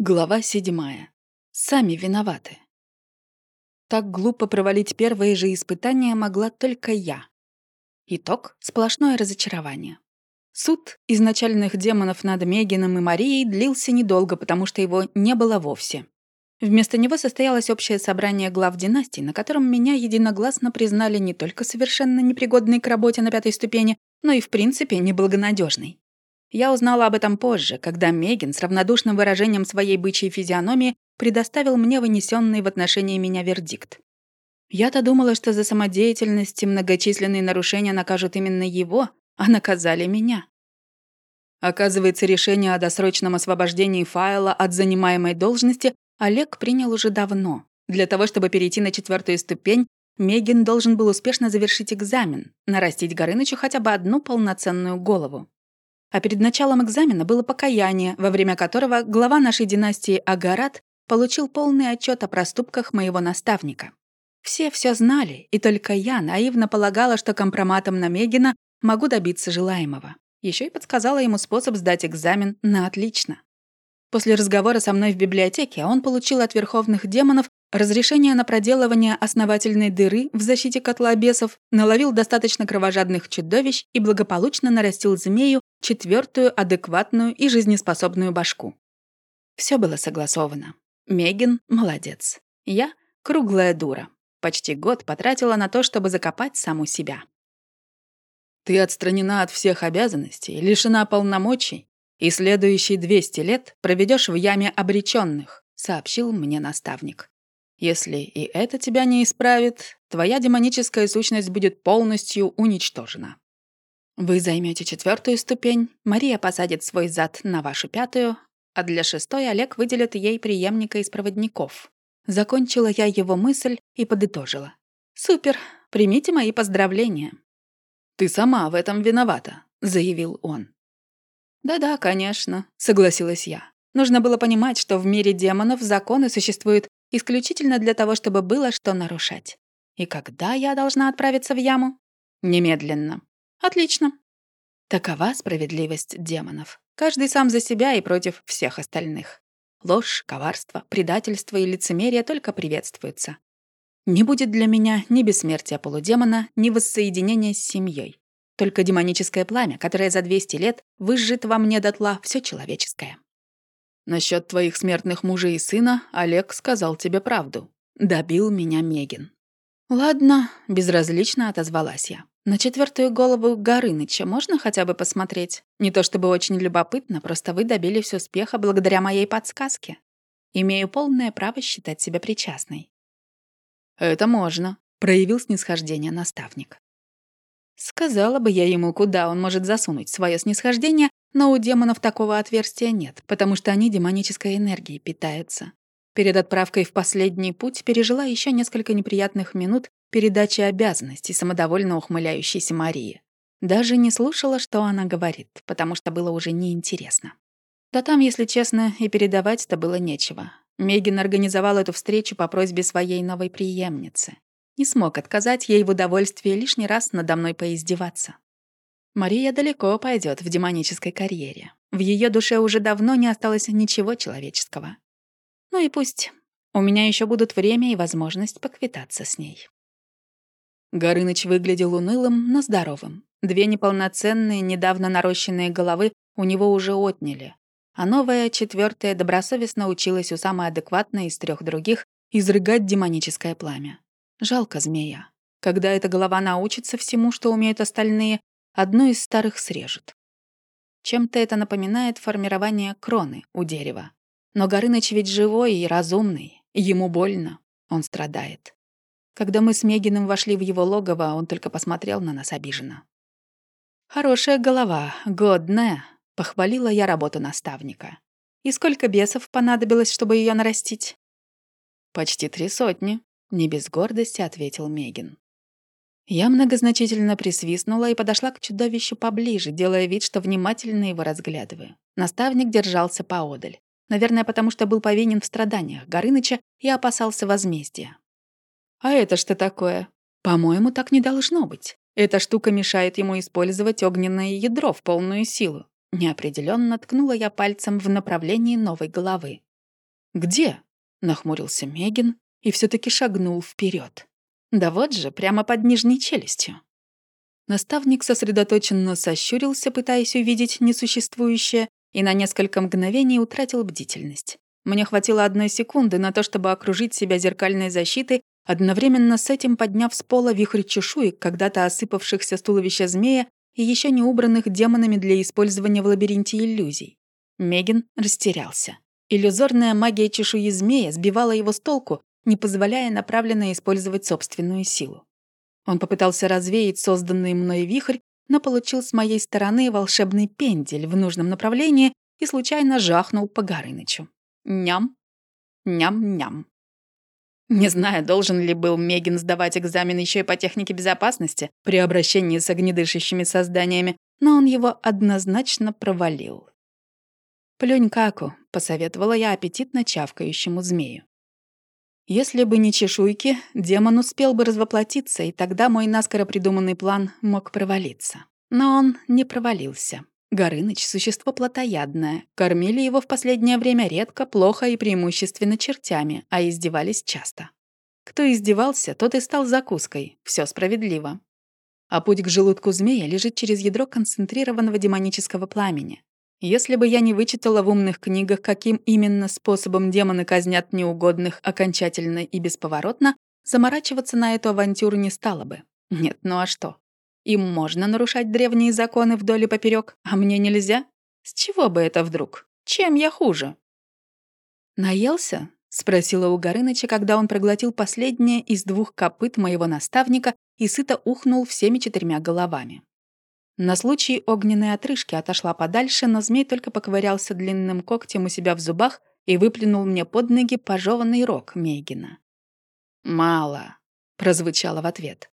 Глава седьмая. Сами виноваты. Так глупо провалить первые же испытания могла только я. Итог — сплошное разочарование. Суд изначальных демонов над Мегином и Марией длился недолго, потому что его не было вовсе. Вместо него состоялось общее собрание глав династий, на котором меня единогласно признали не только совершенно непригодной к работе на пятой ступени, но и в принципе неблагонадежной. Я узнала об этом позже, когда Мегин с равнодушным выражением своей бычьей физиономии предоставил мне вынесенный в отношении меня вердикт. Я-то думала, что за самодеятельность и многочисленные нарушения накажут именно его, а наказали меня. Оказывается, решение о досрочном освобождении файла от занимаемой должности Олег принял уже давно. Для того, чтобы перейти на четвертую ступень, Мегин должен был успешно завершить экзамен, нарастить Горынычу хотя бы одну полноценную голову. А перед началом экзамена было покаяние, во время которого глава нашей династии Агарат получил полный отчет о проступках моего наставника. Все все знали, и только я наивно полагала, что компроматом на Мегина могу добиться желаемого. Еще и подсказала ему способ сдать экзамен на отлично. После разговора со мной в библиотеке он получил от верховных демонов разрешение на проделывание основательной дыры в защите котла бесов, наловил достаточно кровожадных чудовищ и благополучно нарастил змею четвертую адекватную и жизнеспособную башку. Все было согласовано. Мегин — молодец. Я — круглая дура. Почти год потратила на то, чтобы закопать саму себя. Ты отстранена от всех обязанностей, лишена полномочий, и следующие 200 лет проведешь в яме обреченных, сообщил мне наставник. Если и это тебя не исправит, твоя демоническая сущность будет полностью уничтожена. Вы займете четвертую ступень, Мария посадит свой зад на вашу пятую, а для шестой Олег выделит ей преемника из проводников. Закончила я его мысль и подытожила. «Супер! Примите мои поздравления!» «Ты сама в этом виновата», — заявил он. «Да-да, конечно», — согласилась я. Нужно было понимать, что в мире демонов законы существуют исключительно для того, чтобы было что нарушать. И когда я должна отправиться в яму? Немедленно. Отлично. Такова справедливость демонов. Каждый сам за себя и против всех остальных. Ложь, коварство, предательство и лицемерие только приветствуются. Не будет для меня ни бессмертия полудемона, ни воссоединения с семьей. Только демоническое пламя, которое за 200 лет выжжет во мне дотла все человеческое. Насчет твоих смертных мужа и сына Олег сказал тебе правду. Добил меня Мегин. Ладно, безразлично отозвалась я. На четвертую голову Горыныча можно хотя бы посмотреть? Не то чтобы очень любопытно, просто вы добились успеха благодаря моей подсказке. Имею полное право считать себя причастной. Это можно, проявил снисхождение наставник. Сказала бы я ему, куда он может засунуть свое снисхождение, но у демонов такого отверстия нет, потому что они демонической энергией питаются. Перед отправкой в последний путь пережила еще несколько неприятных минут передачи обязанностей самодовольно ухмыляющейся Марии. Даже не слушала, что она говорит, потому что было уже неинтересно. Да там, если честно, и передавать-то было нечего. Мегин организовал эту встречу по просьбе своей новой преемницы. Не смог отказать ей в удовольствии лишний раз надо мной поиздеваться. Мария далеко пойдет в демонической карьере. В ее душе уже давно не осталось ничего человеческого. Ну и пусть. У меня еще будут время и возможность поквитаться с ней. Горыныч выглядел унылым, но здоровым. Две неполноценные, недавно нарощенные головы у него уже отняли. А новая, четвертая, добросовестно училась у самой адекватной из трех других изрыгать демоническое пламя. Жалко змея. Когда эта голова научится всему, что умеют остальные, одну из старых срежут. Чем-то это напоминает формирование кроны у дерева. Но Горыныч ведь живой и разумный. Ему больно. Он страдает. Когда мы с Мегиным вошли в его логово, он только посмотрел на нас обиженно. «Хорошая голова, годная», — похвалила я работу наставника. «И сколько бесов понадобилось, чтобы ее нарастить?» «Почти три сотни», — не без гордости ответил Мегин. Я многозначительно присвистнула и подошла к чудовищу поближе, делая вид, что внимательно его разглядываю. Наставник держался поодаль. Наверное, потому что был повинен в страданиях Горыныча и опасался возмездия. «А это что такое?» «По-моему, так не должно быть. Эта штука мешает ему использовать огненное ядро в полную силу». Неопределенно ткнула я пальцем в направлении новой головы. «Где?» — нахмурился Мегин и все таки шагнул вперед. «Да вот же, прямо под нижней челюстью». Наставник сосредоточенно сощурился, пытаясь увидеть несуществующее, и на несколько мгновений утратил бдительность. Мне хватило одной секунды на то, чтобы окружить себя зеркальной защитой, одновременно с этим подняв с пола вихрь чешуек, когда-то осыпавшихся с туловища змея и еще не убранных демонами для использования в лабиринте иллюзий. Мегин растерялся. Иллюзорная магия чешуи змея сбивала его с толку, не позволяя направленно использовать собственную силу. Он попытался развеять созданный мной вихрь, но получил с моей стороны волшебный пендель в нужном направлении и случайно жахнул по Горынычу. Ням. Ням-ням. Не знаю, должен ли был Мегин сдавать экзамен еще и по технике безопасности при обращении с огнедышащими созданиями, но он его однозначно провалил. «Плюнь каку», — посоветовала я аппетитно чавкающему змею. Если бы не чешуйки, демон успел бы развоплотиться, и тогда мой наскоро придуманный план мог провалиться. Но он не провалился. Горыныч — существо плотоядное. Кормили его в последнее время редко, плохо и преимущественно чертями, а издевались часто. Кто издевался, тот и стал закуской. Все справедливо. А путь к желудку змея лежит через ядро концентрированного демонического пламени. Если бы я не вычитала в умных книгах, каким именно способом демоны казнят неугодных окончательно и бесповоротно, заморачиваться на эту авантюру не стало бы. Нет, ну а что? Им можно нарушать древние законы вдоль и поперек, а мне нельзя? С чего бы это вдруг? Чем я хуже? «Наелся?» — спросила у Горыныча, когда он проглотил последнее из двух копыт моего наставника и сыто ухнул всеми четырьмя головами. На случай огненной отрыжки отошла подальше, но змей только поковырялся длинным когтем у себя в зубах и выплюнул мне под ноги пожеванный рог Мейгина. «Мало», — прозвучало в ответ.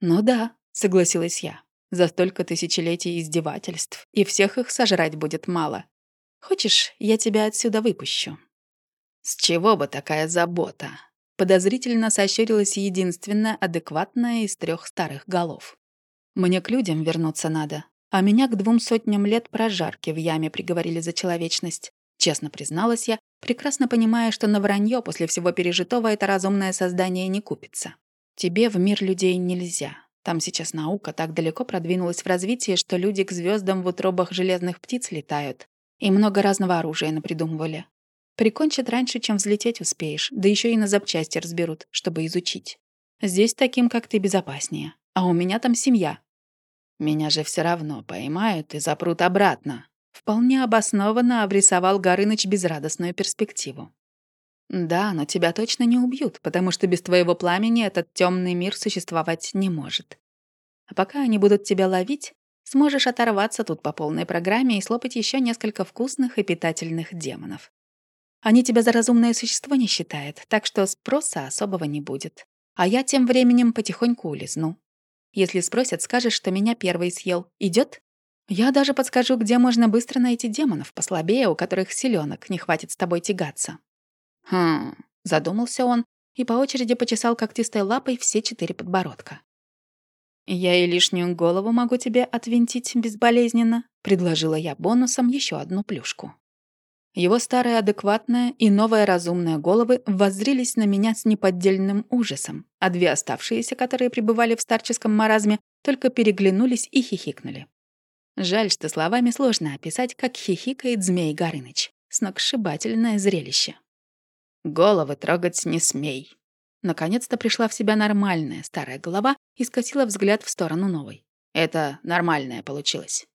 «Ну да», — согласилась я. «За столько тысячелетий издевательств, и всех их сожрать будет мало. Хочешь, я тебя отсюда выпущу?» «С чего бы такая забота?» Подозрительно сощурилась единственная адекватная из трех старых голов. Мне к людям вернуться надо, а меня к двум сотням лет прожарки в яме приговорили за человечность. Честно призналась я, прекрасно понимая, что на вранье после всего пережитого это разумное создание не купится. Тебе в мир людей нельзя. Там сейчас наука так далеко продвинулась в развитии, что люди к звездам в утробах железных птиц летают. И много разного оружия напридумывали. Прикончат раньше, чем взлететь успеешь, да еще и на запчасти разберут, чтобы изучить. Здесь таким, как ты, безопаснее. А у меня там семья, меня же все равно поймают и запрут обратно. Вполне обоснованно обрисовал Горыныч безрадостную перспективу. Да, но тебя точно не убьют, потому что без твоего пламени этот темный мир существовать не может. А пока они будут тебя ловить, сможешь оторваться тут по полной программе и слопать еще несколько вкусных и питательных демонов. Они тебя за разумное существо не считают, так что спроса особого не будет. А я тем временем потихоньку улизну. Если спросят, скажешь, что меня первый съел. Идет? Я даже подскажу, где можно быстро найти демонов послабее, у которых силёнок не хватит с тобой тягаться. Хм, задумался он и по очереди почесал когтистой лапой все четыре подбородка. «Я и лишнюю голову могу тебе отвинтить безболезненно», — предложила я бонусом еще одну плюшку. Его старая адекватная и новая разумная головы воззрились на меня с неподдельным ужасом, а две оставшиеся, которые пребывали в старческом маразме, только переглянулись и хихикнули. Жаль, что словами сложно описать, как хихикает Змей Горыныч. Сногсшибательное зрелище. «Головы трогать не смей». Наконец-то пришла в себя нормальная старая голова и скосила взгляд в сторону новой. Это нормальное получилось.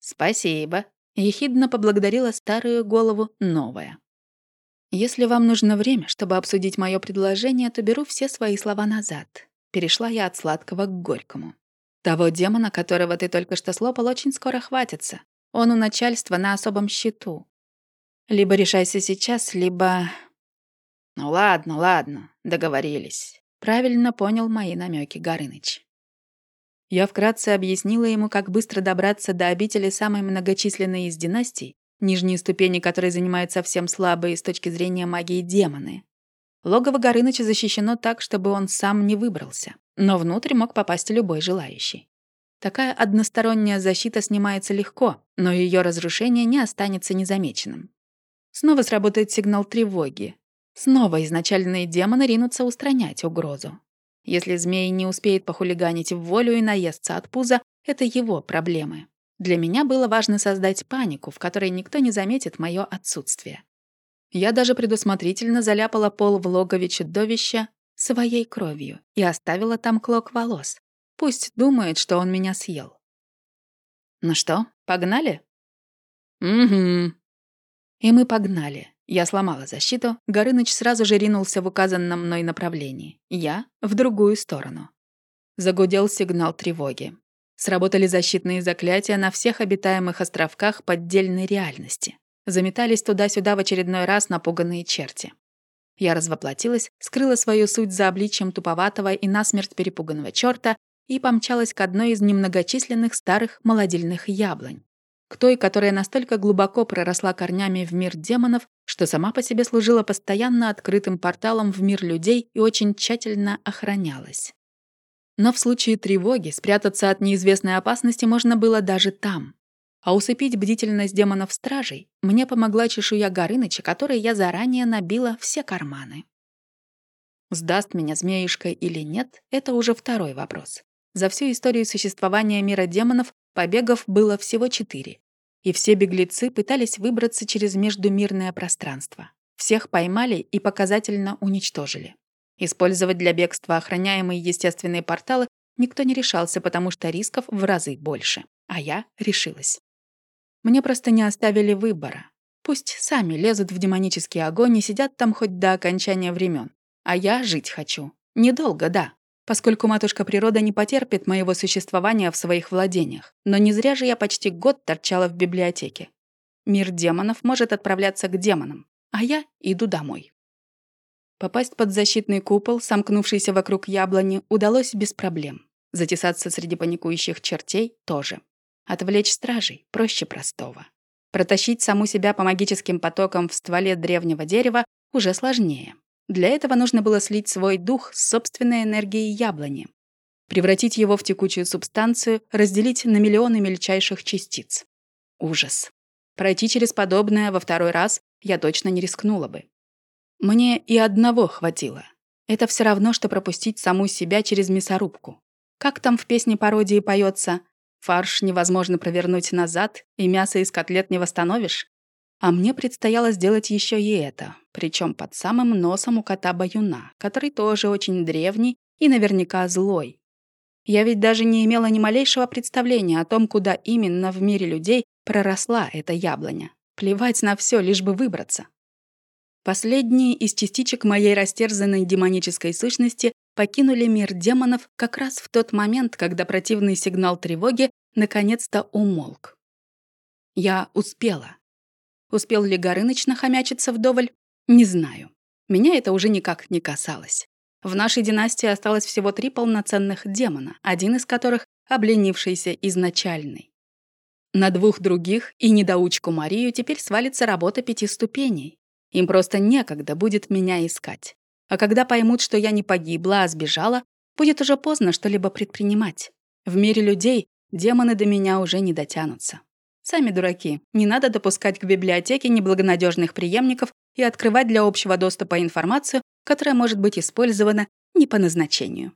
«Спасибо», Ехидно поблагодарила старую голову новая. «Если вам нужно время, чтобы обсудить мое предложение, то беру все свои слова назад». Перешла я от сладкого к горькому. Того демона, которого ты только что слопал, очень скоро хватится. Он у начальства на особом счету. Либо решайся сейчас, либо... Ну ладно, ладно, договорились. Правильно понял мои намеки Горыныч. Я вкратце объяснила ему, как быстро добраться до обители самой многочисленной из династий, нижние ступени которой занимают совсем слабые с точки зрения магии демоны. Логово Горыныча защищено так, чтобы он сам не выбрался, но внутрь мог попасть любой желающий. Такая односторонняя защита снимается легко, но ее разрушение не останется незамеченным. Снова сработает сигнал тревоги. Снова изначальные демоны ринутся устранять угрозу. Если змей не успеет похулиганить в волю и наесться от пуза, это его проблемы. Для меня было важно создать панику, в которой никто не заметит мое отсутствие. Я даже предусмотрительно заляпала пол в логове чудовища своей кровью и оставила там клок волос. Пусть думает, что он меня съел. Ну что, погнали? Угу. И мы погнали. Я сломала защиту, Горыныч сразу же ринулся в указанном мной направлении. Я — в другую сторону. Загудел сигнал тревоги. Сработали защитные заклятия на всех обитаемых островках поддельной реальности. Заметались туда-сюда в очередной раз напуганные черти. Я развоплотилась, скрыла свою суть за обличием туповатого и насмерть перепуганного черта и помчалась к одной из немногочисленных старых молодильных яблонь к той, которая настолько глубоко проросла корнями в мир демонов, что сама по себе служила постоянно открытым порталом в мир людей и очень тщательно охранялась. Но в случае тревоги спрятаться от неизвестной опасности можно было даже там. А усыпить бдительность демонов-стражей мне помогла чешуя Горыныча, которой я заранее набила все карманы. Сдаст меня змеюшка или нет, это уже второй вопрос. За всю историю существования мира демонов Побегов было всего четыре. И все беглецы пытались выбраться через междумирное пространство. Всех поймали и показательно уничтожили. Использовать для бегства охраняемые естественные порталы никто не решался, потому что рисков в разы больше. А я решилась. Мне просто не оставили выбора. Пусть сами лезут в демонический огонь и сидят там хоть до окончания времен. А я жить хочу. Недолго, да поскольку матушка природа не потерпит моего существования в своих владениях. Но не зря же я почти год торчала в библиотеке. Мир демонов может отправляться к демонам, а я иду домой. Попасть под защитный купол, сомкнувшийся вокруг яблони, удалось без проблем. Затесаться среди паникующих чертей тоже. Отвлечь стражей проще простого. Протащить саму себя по магическим потокам в стволе древнего дерева уже сложнее. Для этого нужно было слить свой дух с собственной энергией яблони, превратить его в текучую субстанцию, разделить на миллионы мельчайших частиц. Ужас. Пройти через подобное во второй раз я точно не рискнула бы. Мне и одного хватило. Это все равно, что пропустить саму себя через мясорубку. Как там в песне пародии поется «Фарш невозможно провернуть назад, и мясо из котлет не восстановишь»? А мне предстояло сделать еще и это, причем под самым носом у кота-баюна, который тоже очень древний и наверняка злой. Я ведь даже не имела ни малейшего представления о том, куда именно в мире людей проросла эта яблоня. Плевать на все, лишь бы выбраться. Последние из частичек моей растерзанной демонической сущности покинули мир демонов как раз в тот момент, когда противный сигнал тревоги наконец-то умолк. Я успела. Успел ли Горыныч нахомячиться вдоволь? Не знаю. Меня это уже никак не касалось. В нашей династии осталось всего три полноценных демона, один из которых — обленившийся изначальный. На двух других и недоучку Марию теперь свалится работа пяти ступеней. Им просто некогда будет меня искать. А когда поймут, что я не погибла, а сбежала, будет уже поздно что-либо предпринимать. В мире людей демоны до меня уже не дотянутся. Сами дураки. Не надо допускать к библиотеке неблагонадежных преемников и открывать для общего доступа информацию, которая может быть использована не по назначению.